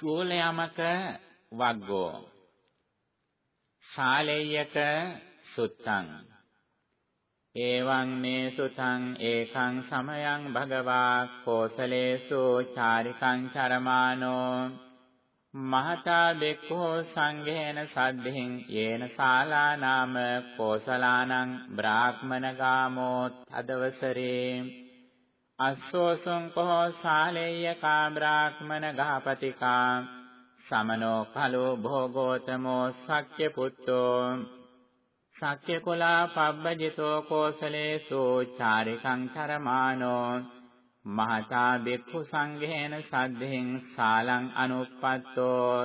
චූලයමක වග්ගෝ. ශාලෙය්‍යක සුත්තං. එවං මේ සුතං ඒකං සමයං භගවා කෝසලේසු චාරිකං චරමානෝ. මහතා බෙක්ඛෝ සංඝේන සද්ධින් යේන ශාලා නාම කෝසලානං බ්‍රාහ්මනගාමෝ තදවසරේ. අස්සෝසුං කෝ ශාලේයකා බ්‍රාහ්මන ගහපතිකා සමනෝ කලෝ භෝගෝතමෝ සක්්‍ය පුත්තෝ සක්්‍ය කුලා පබ්බජිතෝ කෝසලේසු චාරිකං චරමානෝ මහතා බික්ඛු සංඝේන සද්ධෙන් ශාලං අනුප්පත්තෝ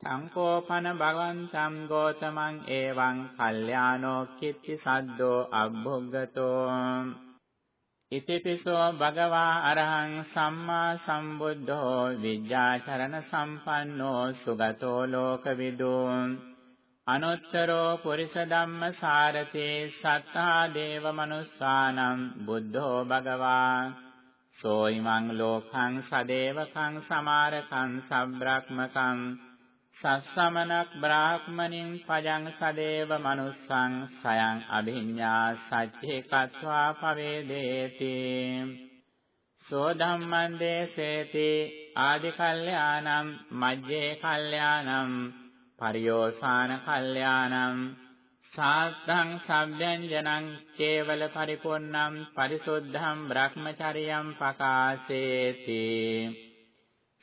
සංකෝපන භගවන්තං ගෝතමං එවං කල්යාණෝ කිත්ති සද්දෝ අබ්බුග්ගතෝ ඉතිපිසෝ භගවා අරහං සම්මා සම්බුද්ධෝ විද්‍යාචරණ සම්පන්නෝ සුගතෝ ලෝකවිදෝ අනුත්තරෝ පුරිස ධම්ම සාරතේ සත්තා දේව මනුස්සානම් බුද්ධෝ භගවා සෝයිමං ලෝකං සදේවකං සමාරකං සබ්‍රක්මකං සස්සමනක් බ්‍රාහ්මනින් පජං සදේව මනුස්සං සයං අභිඤ්ඤා සච්චේ කତ୍වා පවේදේති. සෝ ධම්මං දේසේති ආදි කල්යාණං මජ්ජේ කල්යාණං පරියෝසాన කල්යාණං සාත්තං සබ්බ්‍යංජනං කේවල පරිපූර්ණං පරිසුද්ධං බ්‍රහ්මචරියං පකාසේති.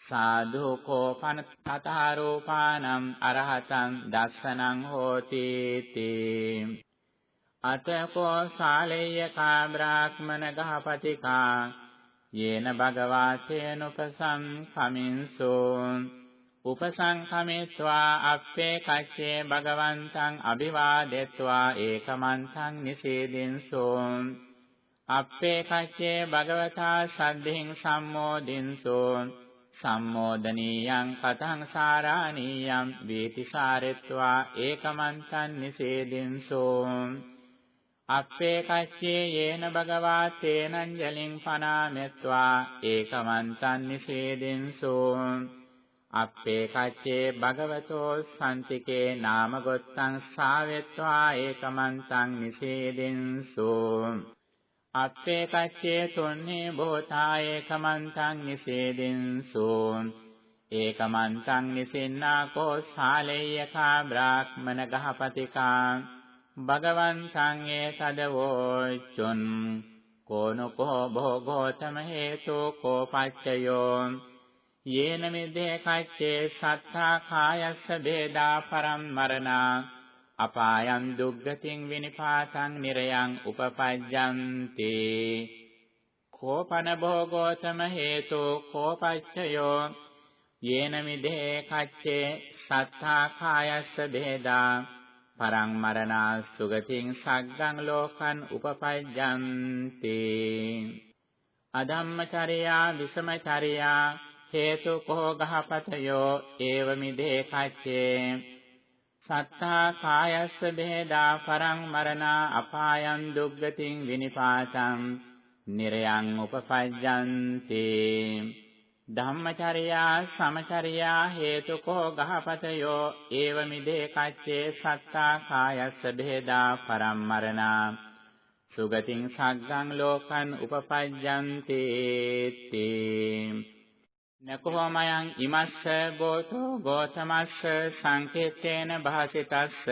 සාධු කෝපන තතරූපානම් අරහතං දස්සනං හෝති තී. අතකෝ ශාලේයකා බ්‍රාහ්මන ගහපතිකා යේන භගවාසේනුපසං කමින්සෝ. උපසංඛමේत्वा අප්පේ කච්චේ භගවන්තං අභිවාදෙත්වා ඒකමන්තං නිසේදින්සෝ. අප්පේ කච්චේ භගවතා සද්ධින් සම්මෝදින්සෝ. සම්මෝදනීයං කතං සාරාණීයං වේතිසාරෙත්වා ඒකමන්තං නිසේදින්සෝ. අප්පේ කච්චේ යේන භගවා තේනංජලින් පනාමෙත්වා ඒකමන්තං නිසේදින්සෝ. අප්පේ කච්චේ භගවතෝ සම්තිකේ නාම ගොත්තං සාවෙත්වා ඒකමන්තං නිසේදින්සෝ. අත්තේ කච්චේ තුන්නේ බෝතා ඒකමන්තං නිසේදින්සු ඒකමන්තං නිසින්නා කෝ ශාලේයකා බ්‍රාහ්මන ගහපතිකා. භගවන්තං ඒ සදවෝචුන් කෝනකෝ භෝගෝතම හේතු කෝපච්චයෝ යේන මිදේ කච්චේ සත්තා කායස්ස බේදා පරම් මරණා. අපායන් දුග්ගතින් විනිපාතං නිරයන් උපපජ්ජන්ති කෝපන භෝගෝතම හේතු කෝපච්චයෝ යේන මිදේ කච්චේ සත්තා කායස්ස බෙහෙදා. පරං මරණා සුගතින් සග්ගං ලෝකං උපපජ්ජන්ති අධම්මචර්යා විසමචර්යා හේතු කෝ ගහපතයෝ ඒව මිදේ කච්චේ සත්තා කායස්ස බෙහෙදා පරං මරණා අපායන් දුග්ගතින් විනිපාතං නිරයන් උපපජ්ජන්ති. ධම්මචර්යා සමචර්යා හේතුකෝ ගහපතයෝ ඒවමිදේ කච්චේ සත්තා කායස්ස බෙහෙදා පරම් මරණා. සුගතින් සග්ගං ලෝකං උපපජ්ජන්ති තේ නකෝමයන් ඉමස්ස ගෝතෝ ගෝතමස්ස සංකේතේන භාසිතස්ස.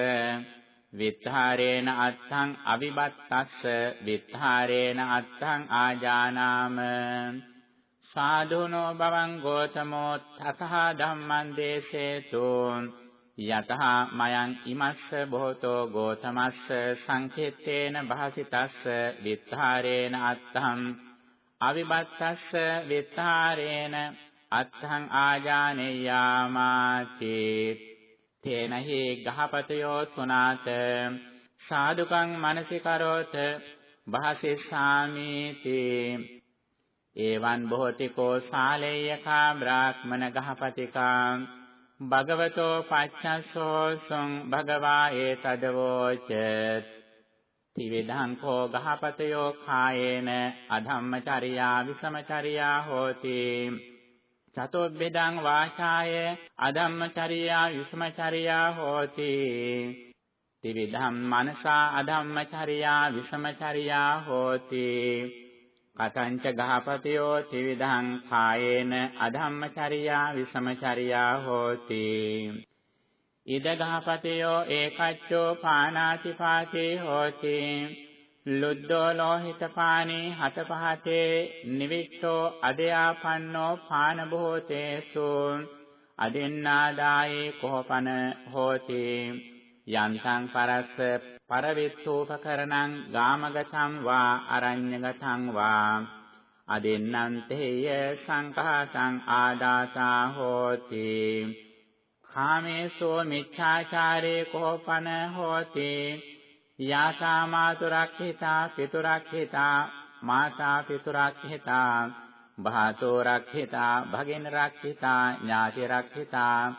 විත්තරේන අත්තං අවිබත්තස්ස. විත්තරේන අත්තං ආජානාම. සාදුනෝ බවං ගෝතමෝ තතහ ධම්මං දේශේතු යතහ මයං ඉමස්ස බොහෝතෝ ගෝතමස්ස සංකේතේන භාසිතස්ස. විත්තරේන අත්තං අවිබත්තස්ස. විත්තරේන අත්ථං ආජානෙය්‍යාමාති තේනහි ගහපතයෝ සුනාත. සාදුකං මනසිකරෝත භාසිස්සාමීති එවං බොහෝතිකෝ සාලේයකා බ්‍රාහ්මන ගහපතිකා. භගවතෝ පච්චස්සෝසුං භගවා ඒතදවෝච ත්‍රිවිධං කෝ ගහපතයෝ කායේන අධම්මචර්යා විසමචර්යා හෝති. චතුබ්බෙදං වාචාය අධම්මචර්යා විසමචර්යා හෝති. ත්‍රිවිධම් මනසා අධම්මචර්යා විසමචර්යා හෝති. කතංච ගහපතියෝ ත්‍රිවිධං කායේන අධම්මචර්යා විසමචර්යා හෝති. ඉද ගහපතියෝ ඒකච්චෝ පානාතිපාතේ හෝති. ලුද්දෝ ලෝහිත පානේ හත පහතේ නිවික්ඛෝ අධයාපන්නෝ පාන බොහෝතේසු අදින්නාදායේ කොහපන හෝති යන්තං පරස්ස පරවිත්තෝපකරණං ගාමගතං වා අරඤ්‍යගතං වා අදින්නන්තේය සංඛාසං ආදාසා හෝති කාමේසෝ මිච්ඡාචාරේ කෝපන හෝති යාසා මාතුරක්ඛිතා පිතුරක්ඛිතා මාතා පිතුරක්ඛිතා භාතෝ රක්ඛිතා භගින රක්ඛිතා ඥාති රක්ඛිතා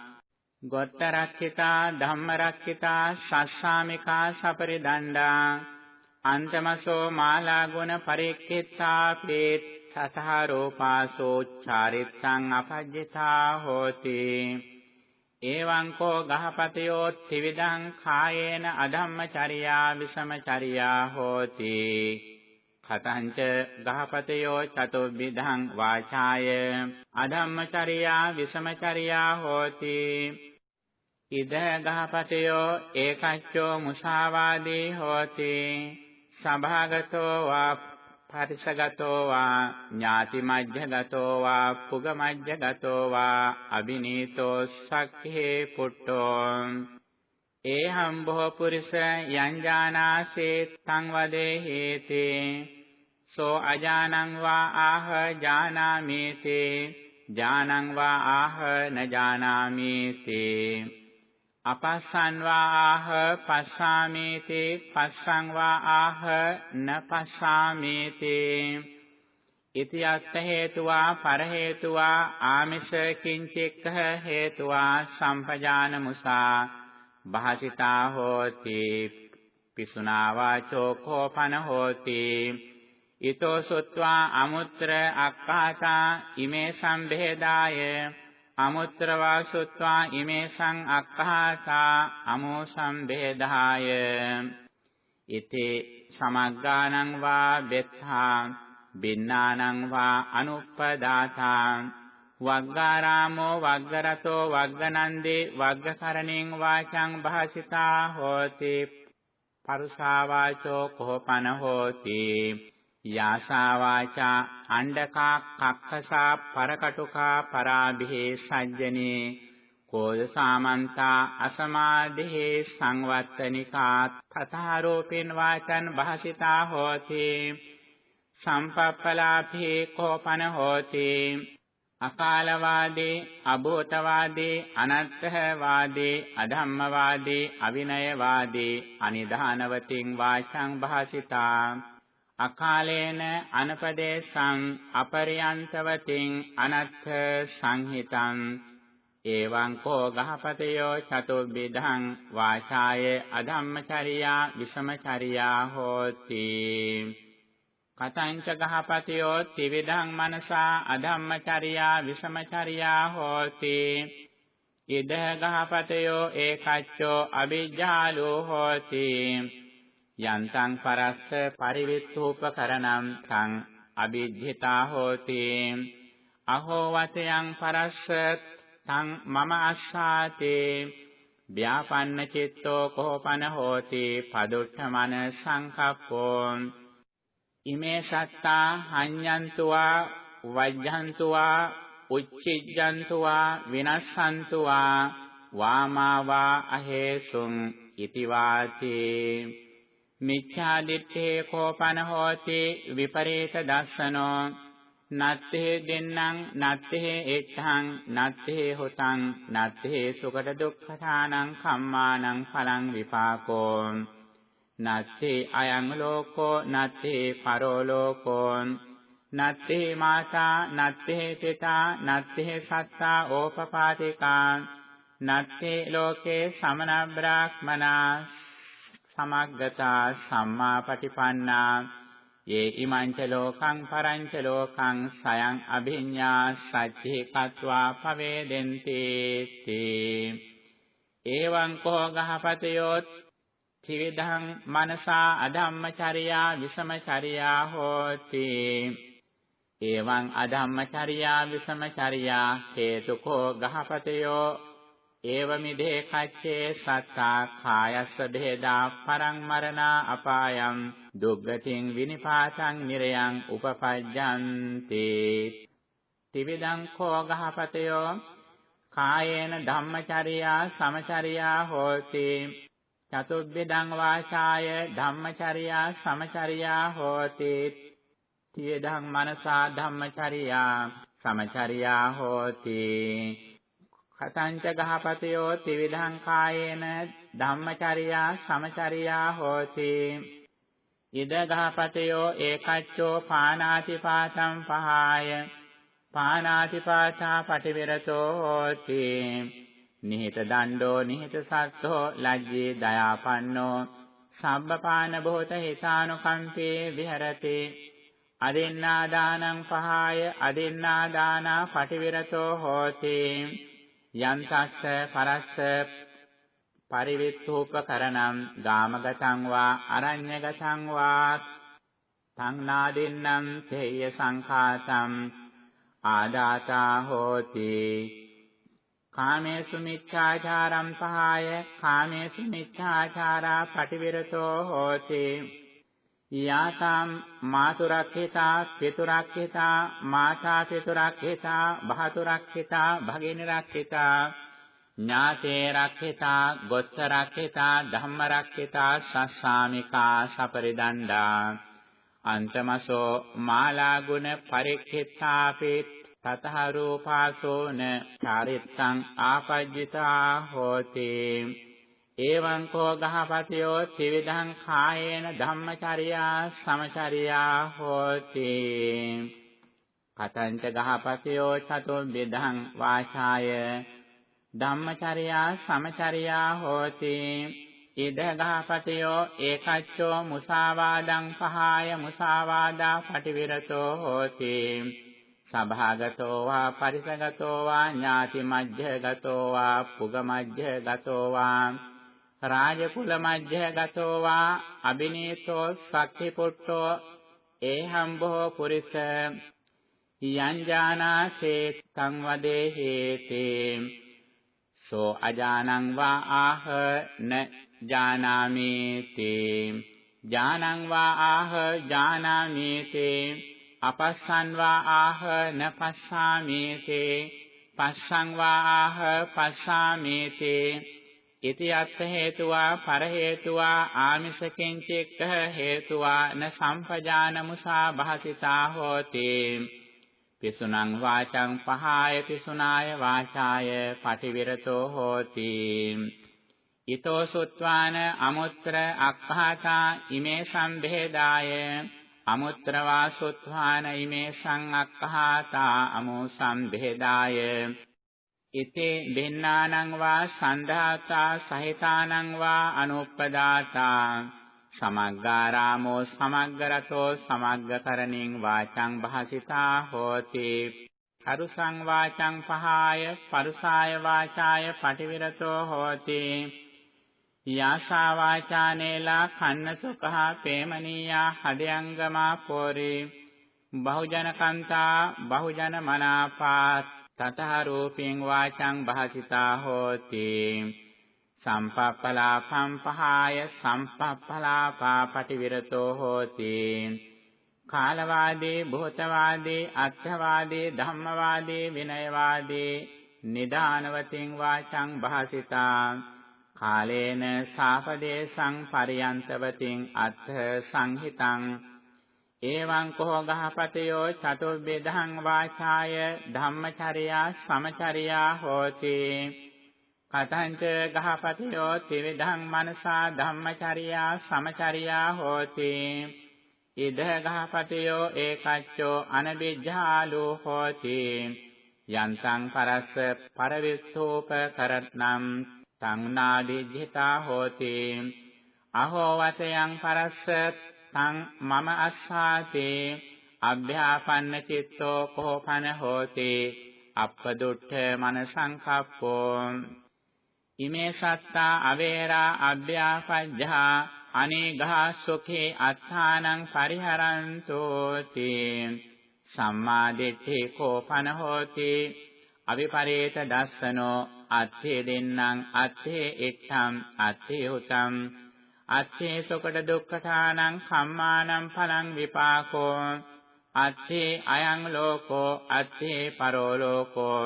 ගොට්ට රක්ඛිතා ධම්ම රක්ඛිතා සස්සාමිකා සපරිදණ්ඩා අන්තමසෝ මාලා ගුණ පරික්ඛිතා පේත් සතහරෝපාසෝ චාරිත්තං අපජ්ජිතා හෝති එවං කෝ ගහපතයෝ ත්‍රිවිධං කායේන අධම්මචර්යා විසමචර්යා හෝති. කතංච ගහපතයෝ චතුබ්බිධං වාචාය අධම්මචර්යා විසමචර්යා හෝති. ඉද ගහපතයෝ ඒකච්චෝ මුසාවාදී හෝති. සභාගතෝ වා පරිසගතෝ වා ඥාති මජ්ජගතෝ වා පුග මජ්ජගතෝ වා අබිනීතෝ සක්ඛේ පුට්ටෝ. ඒහම් බොහෝ පුරිස යං ජානාසේ තං වදේ හේති. සෝ අජානං වා ආහ ජානාමේති. ජානං වා ආහ න ජානාමේති අපස්සන් වා ආහ පස්සාමේති පස්සං වා ආහ න පස්සාමේති ඉති අත්ථ හේතුවා පර හේතුවා ආමිෂ කිංචෙක්ඛ හේතුවා සම්පජාන මුසා භාසිතා හෝති පිසුනා වාචෝ කෝපන හෝති ඊතෝ සුත්වා අමුත්‍ර අක්ඛාතා ඉමේ සම්භේදාය අමුත්‍ර වාසුත්වා ඉමේසං අක්ඛාසා අමෝ සම්බේධාය ඉති සමග්ගානං වා බෙත්තා බින්නානං වා අනුප්පදාතා වග්ගාරාමෝ වග්ගරතෝ වග්ගනන්දේ වග්ගකරණෙන් වාචං භාසිතා හෝති පරුසා වාචෝ කොහපන හෝති. යාසා වාචා අණ්ඩකා කක්ඛසා පරකටුකා පරාභේ සජ්ජනේ කෝද සාමන්තා අසමාදේ සංවත්තනිකා තථාරෝපෙන් වාචන් භාසිතා හෝති සම්පප්පලාභේ කෝපන හෝති අකාලවාදී අභූතවාදී අනත්තවාදී අධම්මවාදී අවිනයවාදී අනිදානවතින් වාචං භාසිතා අකාලේන අනපදේශං අපරියන්තවතින් අනත්ථ සංහිතං එවං කෝ ගහපතයෝ චතුබ්බිධං වාචාය අධම්මචර්යා විසමචර්යා හෝති. කතංච ගහපතයෝ ත්‍රිවිධං මනසා අධම්මචර්යා විසමචර්යා හෝති. ඉද ගහපතයෝ ඒකච්චෝ අවිජ්ජාලෝ හෝති. යන්තං පරස්ස පරිවිත්තූපකරණං තං අ비ජ්ජිතා හෝති අහෝ වතයන් පරස්ස තං මම අස්සාතේ। ව්‍යාපන්න චිත්තෝ කෝපන හෝති පදුට්ඨමන සංකප්පෝ। ඉමේ සත්තා හඤ්ඤන්තුවා වජ්ජන්තුවා උච්චිජ්ජන්තුවා විනස්සන්තුවා වාමාවා අහේසුං ඉති වාතේ මිච්ඡා දිත්තේ කෝපන හෝති විපරීත දස්සනෝ. නත්තේ දෙන්නං නත්තේ එච්ඡං නත්තේ හොතං නත්තේ සුකට දුක්ඛතානං කම්මානං පලං විපාකෝ. නත්තේ අයං ලෝකෝ නත්තේ පරෝ ලෝකෝ. නත්තේ මාතා නත්තේ පිතා නත්තේ සත්තා ඕපපාතිකා. නත්තේ ලෝකේ සමන බ්‍රාහ්මනා. සමග්ගතා සම්මාපටිපන්නා යේ ඉමංච ලෝකං පරංච ලෝකං සයං අභිඤ්ඤා සච්චේ කତ୍වා පවේදෙන්ති තේ. එවං කෝ ගහපතයොත් ත්‍රිවිධං මනසා අධම්මචර්යා විසමචර්යා හෝති. එවං අධම්මචර්යා විසමචර්යා හේතුකෝ ගහපතයෝ ඒවමිදේ කච්චේ සත්තා කායස්ස බෙහෙදා පරං මරණා අපායං දුග්ගතින් විනිපාතං නිරයං උපපජ්ජන්ති ත්‍රිවිධං කෝ ගහපතයෝ කායේන ධම්මචර්යා සමචර්යා හෝති චතුබ්බෙදං වාචාය ධම්මචර්යා සමචර්යා හෝති ත්‍රිවිධං මනසා ධම්මචර්යා සමචර්යා හෝති කතංච ගහපතයෝ ත්‍රිවිධං කායේන ධම්මචර්යා සමචර්යා හෝති. ඉද ගහපතයෝ ඒකච්චෝ පානාතිපාතං පහාය. පානාතිපාතා පටිවිරතෝ හෝති. නිහිත දණ්ඩෝ නිහිත සත්තෝ ලජ්ජේ දයාපන්නෝ සම්බපාන බොහෝත හිතානුකම්පේ විහෙරති. අදින්නා දානං පහාය අදින්නා දානා පටිවිරතෝ හෝති. යන්තස්ස පරස්ස පරිවිත්තූපකරණං ගාමගතං වා අරඤ්‍යගතං වා තං නාදින්නම් තේය සංඛාතං ආදාතා හෝති කාමේසු මිච්ඡාචාරම් පහාය කාමේසු මිච්ඡාචාරා පටිවිරතෝ හෝති යාතම් මාතුරක්ඛිතා පිතුරක්ඛිතා මාතා පිතුරක්ඛිතා භාතුරක්ඛිතා භගිනරක්ඛිතා ඥාතේ රක්ඛිතා ගොත්ත රක්ඛිතා ධම්ම රක්ඛිතා සස්සාමිකා සපරිදණ්ඩා අන්තමසෝ මාලා ගුණ පරික්ඛිතාපි තතහ රූපාසෝන චාරිත්තං ආපජ්ජිතා හෝති. එවං කෝ ගහපතියෝ ත්‍රිවිධං කායේන ධම්මචර්යා සමචර්යා හෝති. කතංච ගහපතියෝ චතුර්විධං වාචාය ධම්මචර්යා සමචර්යා හෝති. ඉද ගහපතියෝ ඒකච්චෝ මුසාවාදං පහාය මුසාවාදා පටිවිරතෝ හෝති. සභාගතෝ වා පරිසගතෝ වා ඥාති මජ්ජගතෝ වා පුග මජ්ජගතෝ වා රාජකුල මධ්‍යගතෝ වා අබිනීතෝ සක්ඛි පුට්ටෝ ඒහම්බෝ පුරිස යංජානාසේ සංවදේ හේතේ සෝ අජානං වා ආහ න ජානාමි තේ ජානං වා ආහ ජානාමි තේ අපස්සන් වා ආහ න පස්සාමි තේ පස්සං වා ආහ පස්සාමි තේ ඉති අත්ථ හේතුවා පර හේතුවා ආමිෂකෙන් චෙක්ක හේතුවා න සම්පජානමුසා භාසිතා හෝති. පිසුනං වාචං පහාය පිසුනාය වාචාය පටිවිරතෝ හෝති. ඊතෝ සුත්වාන අමුත්‍ර අක්ඛාතා ඉමේ සම්භේදාය අමුත්‍ර වාසුත්වාන ඉමේ සං අක්ඛාතා අමෝ සම්භේදාය ඉතේ බෙන්නානං වා සන්ධාතා සහිතානං වා අනුප්පදාතා සමග්ගාරාමෝ සමග්ගරතෝ සමග්ගකරණින් වාචං භාසිතා හෝති පරුසං වාචං පහාය පරුසාය වාචාය පටිවිරතෝ හෝති යාසා වාචානේලා කන්න සුඛා පේමනීයා හදයංගමා පෝරේ බහුජන කන්තා බහුජන මනාපාත් තතහ රූපෙන් වාචං භාසිතා හෝති සම්පප්පලාපං පහාය සම්පප්පලාපා පටිවිරතෝ හෝති. කාලවාදී භූතවාදී අත්ථවාදී ධම්මවාදී විනයවාදී නිදානවතින් වාචං භාසිතා. කාලේන සාපදේශං පරියන්තවතින් අත්ථ සංහිතං එවං කෝ ගහපතයෝ චතුර්බෙදහං වාචාය ධම්මචර්යා සමචර්යා හෝති. කතංච ගහපතයෝ ත්‍රිවිධං මනසා ධම්මචර්යා සමචර්යා හෝති. ඉද ගහපතයෝ ඒකච්චෝ අනබිජ්ජාලෝ හෝති. යන්තං පරස්ස පරවිස්සෝප කරත්නම් තං නාදිජ්ජිතා හෝති. අහෝ වතයන් පරස්ස තං මම අස්සාතේ අභ්‍යාපන්න චිත්තෝ කෝපන හෝති අප්පදුට්ඨ මනසංකප්පෝ ඉමේ සත්තා අවේරා අභ්‍යාපජ්ජා අනේඝා සුඛේ අත්තානං පරිහරන්තෝති සම්මා දිට්ඨි කෝපන හෝති අවිපරේත දස්සනෝ අත්ථේ දෙන්නං අත්ථේ එක්ඛම් අත්ථේ උතම් අත්ථේ සොකට දුක්ඛතානං කම්මානං පලං විපාකෝ. අත්ථේ අයං ලෝකෝ අත්ථේ පරෝ ලෝකෝ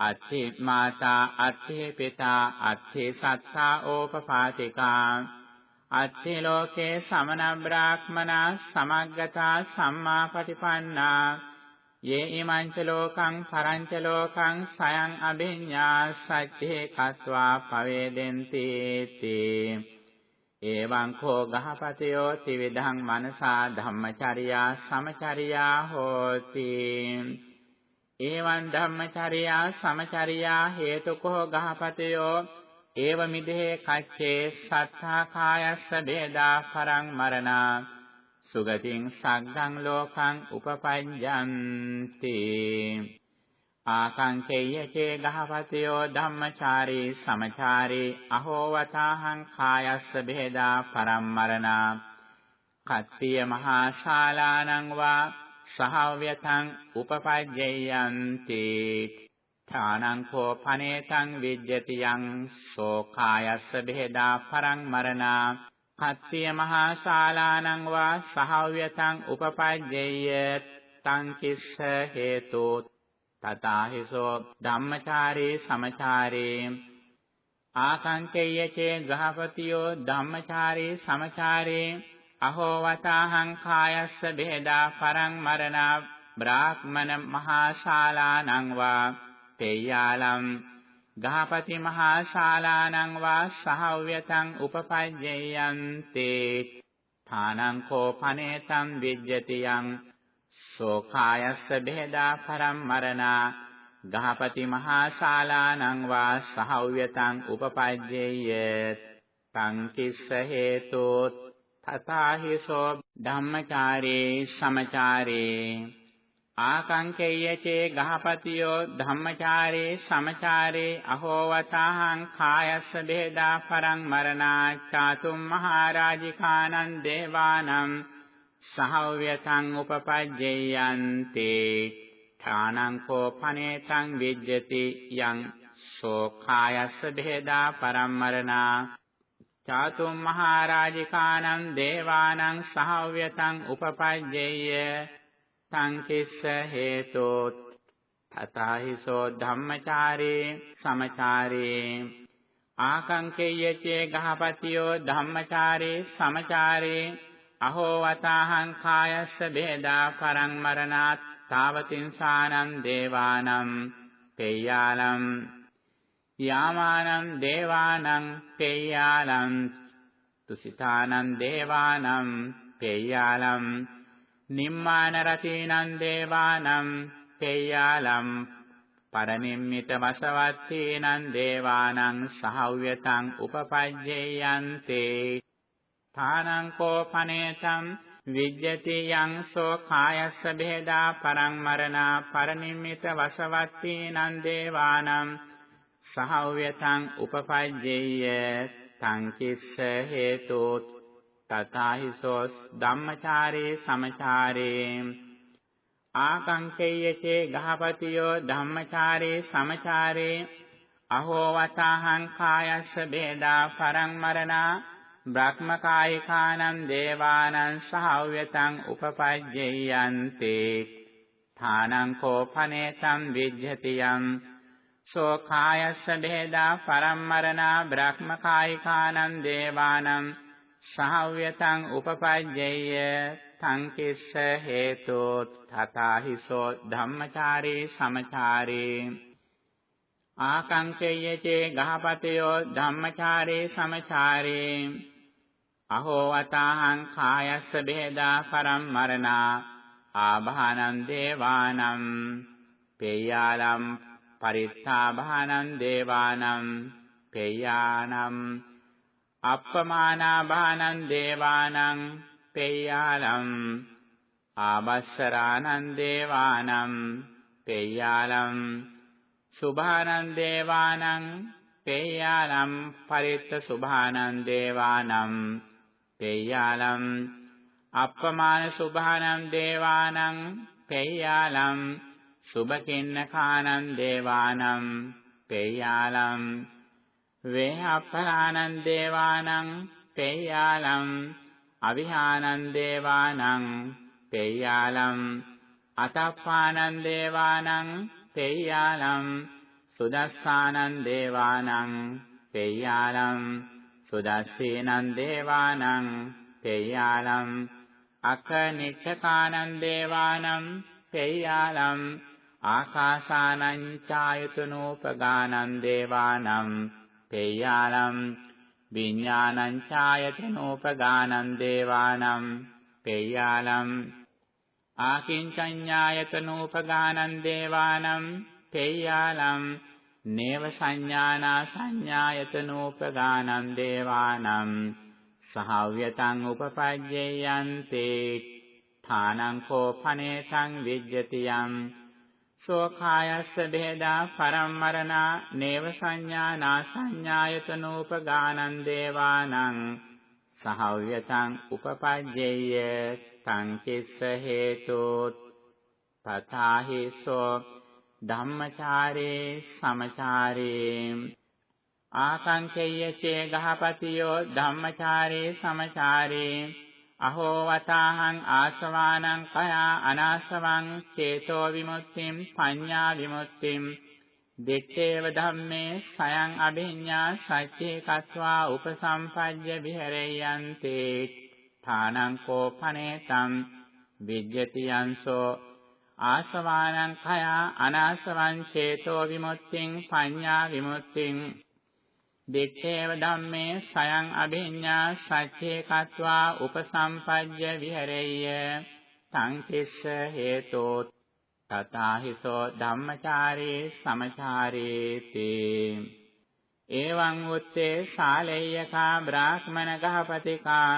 අත්ථේ මාතා අත්ථේ පිතා අත්ථේ සත්තා ඕපපාතිකා. අත්ථේ ලෝකේ සමන බ්‍රාහ්මනා සමග්ගතා සම්මාපටිපන්නා යේ ඉමංච ලෝකං පරංච ලෝකං සයං අභිඤ්ඤා සච්චේ කତ୍වා පවේදෙන්ති තේ. එවං කෝ ගහපතයෝ ත්‍රිවිධං මනසා ධම්මචර්යා සමචර්යා හෝති. එවං ධම්මචර්යා සමචර්යා හේතුකෝ ගහපතයෝ ඒව මිදේ කච්චේ සත්තා කායස්ස බේදා පරං මරණා. සුගතින් සග්ගං ලෝකං උපපඤ්ඤන්ති. ආකංකේයචේ ගහපතයෝ ධම්මචාරී සමචාරී අහෝවතාහං කායස්ස බෙහෙදා පරම්මරණා. කත්තිය මහා ශාලානං වා සහව්‍යතං උපපජ්ජයන්ති. ථානං කෝ පනේතං විජ්ජති යං සෝ කායස්ස බෙහෙදා පරම්මරණා. කත්තිය මහා ශාලානං වා සහව්‍යතං උපපජ්ජය. තං කිස්ස හේතෝ තථාහිසෝ ධම්මචාරේ සමචාරේ ආකංකේයචේ ගහපතියෝ ධම්මචාරේ සමචාරේ අහෝ වතාහං කායස්ස බෙහෙදා පරං මරණා බ්‍රාහ්මන මහා ශාලානං වා තේයාලම් ගහපති මහා ශාලානං වා සහව්‍යතං උපපජ්ජයන්තේ ථානං කෝපනේතං විජ්ජති යං සෝකායස්ස බෙහෙදා පරම්මරණා ගහපති මහා ශාලානං වා සහව්‍යතං උපපජ්ජේය තං කිස්ස හේතෝ තථාහිසෝ ධම්මචාරේ සමචාරේ. ආකංකේයචේ ගහපතියෝ ධම්මචාරේ සමචාරේ අහෝවතාහං කායස්ස බෙහෙදා පරං මරණා චාතුම් මහරජිකානන් දේවානම් සහව්‍යතං උපපජ්ජේයන්තේ ඨානං කෝ පනේතං විජ්ජති යං සෝඛායස්ස බෙහෙදා පරම්මරණා. චාතුම් මහරජිකානං දේවානං සහව්‍යතං උපපජ්ජේය සංකිස්ස හේතෝ තථාහිසෝ ධම්මචාරේ සමචාරේ. ආකංකේයචේ ගහපතියෝ ධම්මචාරේ සමචාරේ. අහෝ වතාහං කායස්ස බේදා පරං මරණාත් තාවතින්සානං දේවානම් පේයාලම් යාමානම් දේවානම් පේයාලම් තුසිතානම් දේවානම් පේයාලම් නිම්මාන රතීනං දේවානම් පේයාලම් පරනිම්මිත වසවත්තීනං දේවානං සහව්‍යතං උපපජ්ජේයන්තේ ථානං කෝපනේතං විජ්ජති යං සෝ කායස්ස බෙහෙදා පරං මරණා පරනිම්මිත වසවත්තීනං දේවානම් සහව්‍යතං උපපජ්ජේය තං කිස්ස හේතු තථාහිසෝ ධම්මචාරේ සමචාරේ ආකංකේයචේ ගහපතියෝ ධම්මචාරේ සමචාරේ අහෝ වතාහං කායස්ස බේදා පරං මරණා බ්‍රහ්මකායිකානං දේවානං සහව්‍යතං උපපජ්ජේයන්තේ ථානං කෝපනේතං විජ්ජති යං සෝ කායස්ස බෙහෙදා පරම්මරණා බ්‍රහ්මකායිකානං දේවානං සහව්‍යතං උපපජ්ජේය තං කිස්ස හේතු තථාහිසෝ ධම්මචාරේ සමචාරේ ආකංකේයචේ ගහපතයෝ ධම්මචාරේ සමචාරේ අහෝ වතාහං කායස්ස බෙහෙදා පරම් මරණා ආභානං දේවානම් පේයාලම් පරිත්තාභානං දේවානම් පේයානම් අප්පමානාභානං දේවානම් පෙය්‍යාලම් ආවස්සරානං දේවානම් පෙය්‍යාලම් සුභානං දේවානම් පෙය්‍යාලම් පරිත්ත සුභානං දේවානම් පෙය්‍යාලම්. අප්පමාන සුභානං දේවානම් පෙය්‍යාලම්. සුභකින්නකානං දේවානම් පෙය්‍යාලම්. වේහප්පලානං දේවානම් පෙය්‍යාලම්. අවිහානං දේවානං පෙය්‍යාලම්. අතප්පානං දේවානං පෙය්‍යාලම්. සුදස්සානං දේවානං පෙය්‍යාලම්. සුදස්සීනං දේවානං පෙය්‍යාලම් අකනිච්ඡකානං දේවානං පෙය්‍යාලම් ආකාසානං ඡායතනෝපගානං දේවානම් පෙය්‍යාලම් විඥානං ඡායතනෝපගානං දේවානම් පෙය්‍යාලම් ආකින්චඤ්ඤායතනෝපගානං දේවානම් පෙය්‍යාලම් නේව සංඥානා සංඥායතනෝපගානං දේවානම් සහව්‍යතං උපපජ්ජයන්තේ ථානං කෝපනේසං විජ්ජති යම් සෝඛායස්ස බෙහෙදා පරම්මරණා නේව සංඥානා සංඥායතනෝපගානං දේවානං සහව්‍යතං උපපජ්ජේය තං කිස්ස හේතෝ තථාහිසෝ ධම්මචාරේ සමචාරේ ආකංකේය චේ ගහපතියෝ ධම්මචාරේ සමචාරේ අහෝ වතාහං ආසවානං කයා අනාසවං චේතෝ විමුක්තිම් පඤ්ඤා විමුක්තිම් දෙත්තේව ධම්මේ සයං අභිඤ්ඤා සච්චේ කତ୍වා උපසම්පජ්ජ විහෙරයන්තේ ථානං කෝපනේතං විජ්ජති යංසෝ ආසවානං කයා අනාසවං චේතෝ විමුක්තිං පඤ්ඤා විමුක්තිං දිත්තේව ධම්මේ සයං අභිඤ්ඤා සච්චේ කତ୍වා උපසම්පජ්ජ විහෙරෙය්‍ය තං කිස්ස හේතෝ තථාහිසෝ ධම්මචාරේ සමචාරේති එවං උත්තේ ශාලේයකා බ්‍රාහ්මණ ගහපතිකා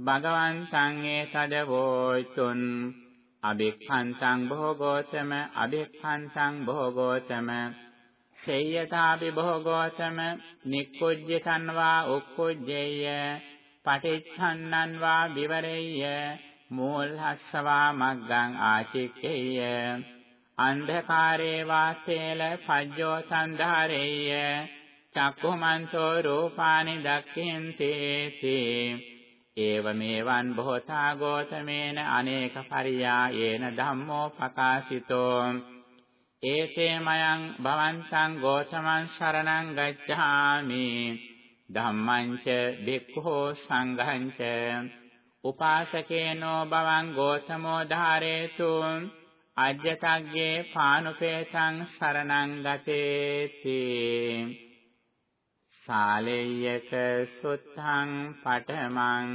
භගවන්තං ඒතදවෝතුන් අභික්ඛන්තං භෝගෝතම අභික්ඛන්තං භෝගෝතම සේයතාපි භෝගෝතම නික්කුජ්ජතන් වා උක්කුජ්ජේය පටිච්ඡන්නන් වා විවරෙය්‍ය මූල්හස්සවා මග්ගං ආචික්කේය. අන්ධකාරේ වාසේල පජ්ජෝ සන්ධාරේය. චක්කුමන්තෝ රූපානි දක්ඛින්තේති. ඒවමේවං බොහෝතා ගෝතමේන අනේක පරියායේන ධම්මෝ පකාශිතෝ ඒතේ මයං භවන්තං ගෝතමං සරණං ගච්ඡාමි ධම්මං ච භික්ඛෝ සංඝං ච උපාසකේනෝ භවං ගෝතමෝ ධාරේතු අජ්ජතග්ගේ පානුපේතං සරණං ගතේති සාලෙය්‍යක සුත්තං පඨමං